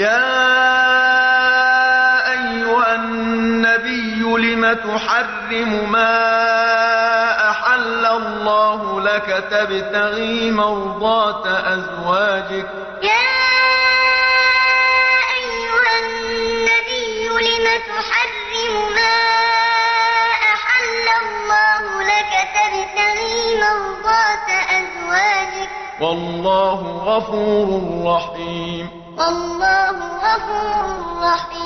يا أيها النبي لم تحرم ما أحل الله لك تبتغي مرضات أزواجك. يا أيها النبي لم تحرم ما أحل الله لك تبتغي مرضات أزواجك. والله غفور رحيم. والله غفور رحيم.